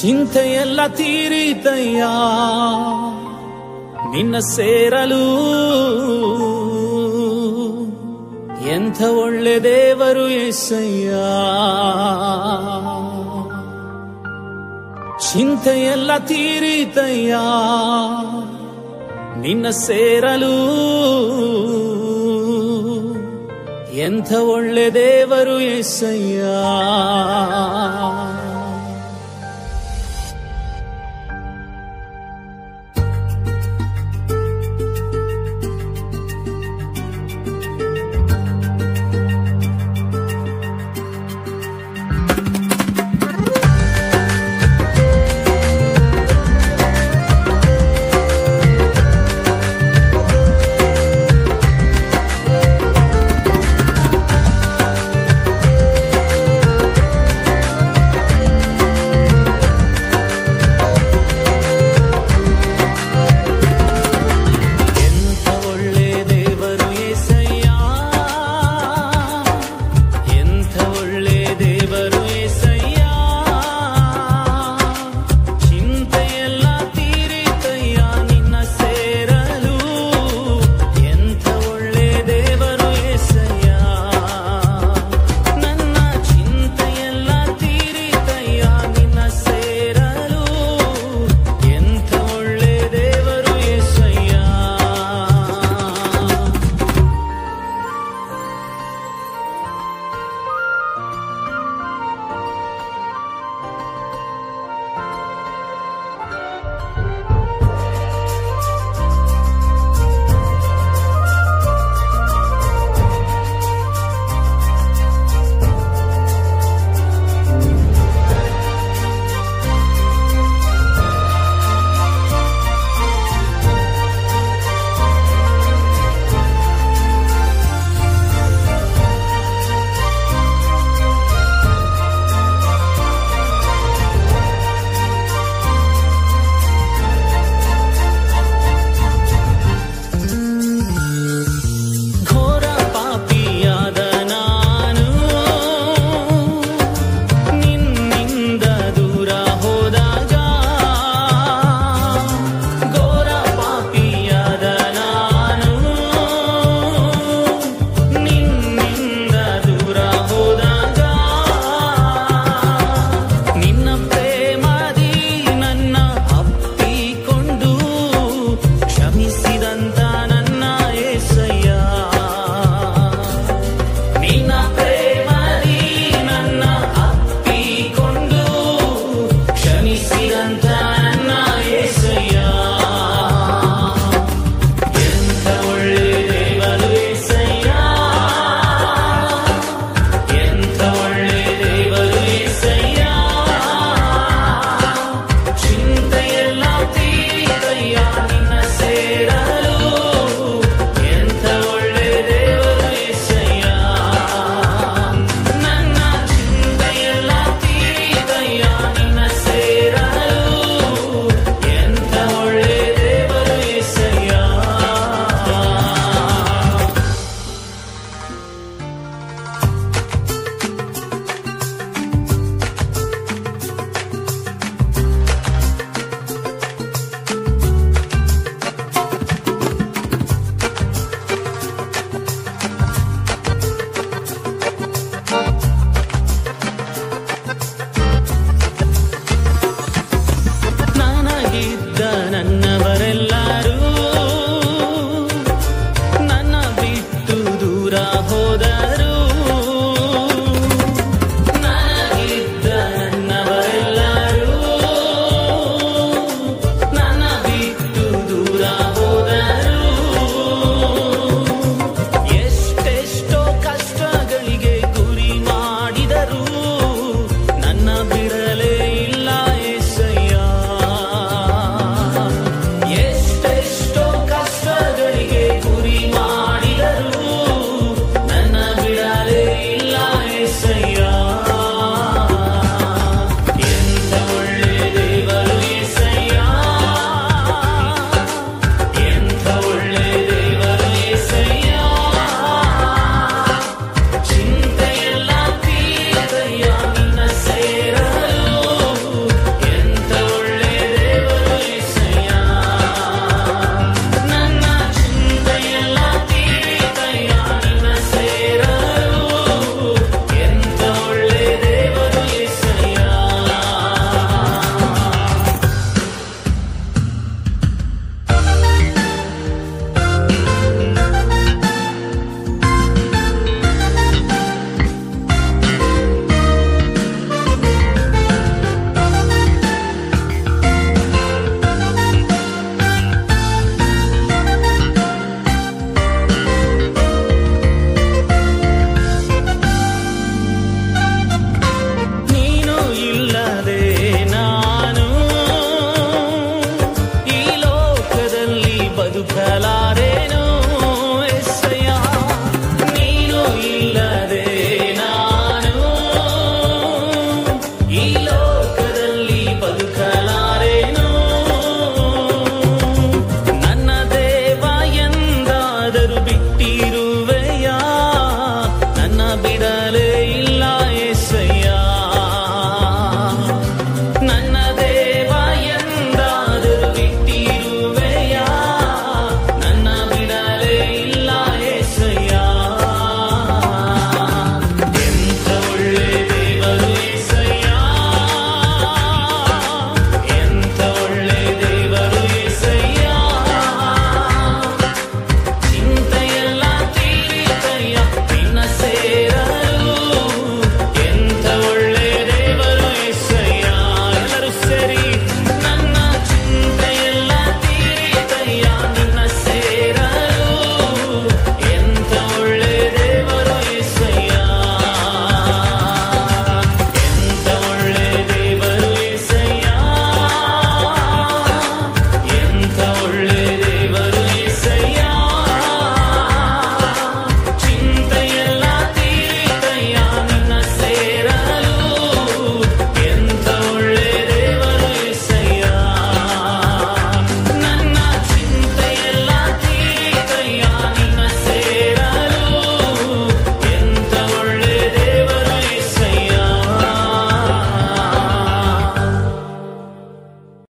ಚಿಂತೆಯೆಲ್ಲ ತೀರಿತಯ್ಯ? ನಿನ್ನ ಸೇರಲು ಎಂಥ ಒಳ್ಳೆ ದೇವರು ಚಿಂತೆ ಚಿಂತೆಯೆಲ್ಲ ತೀರಿತಯ್ಯ? ನಿನ್ನ ಸೇರಲು ಎಂಥ ಒಳ್ಳೆ ದೇವರು ಎಸ್ಸಯ್ಯಾ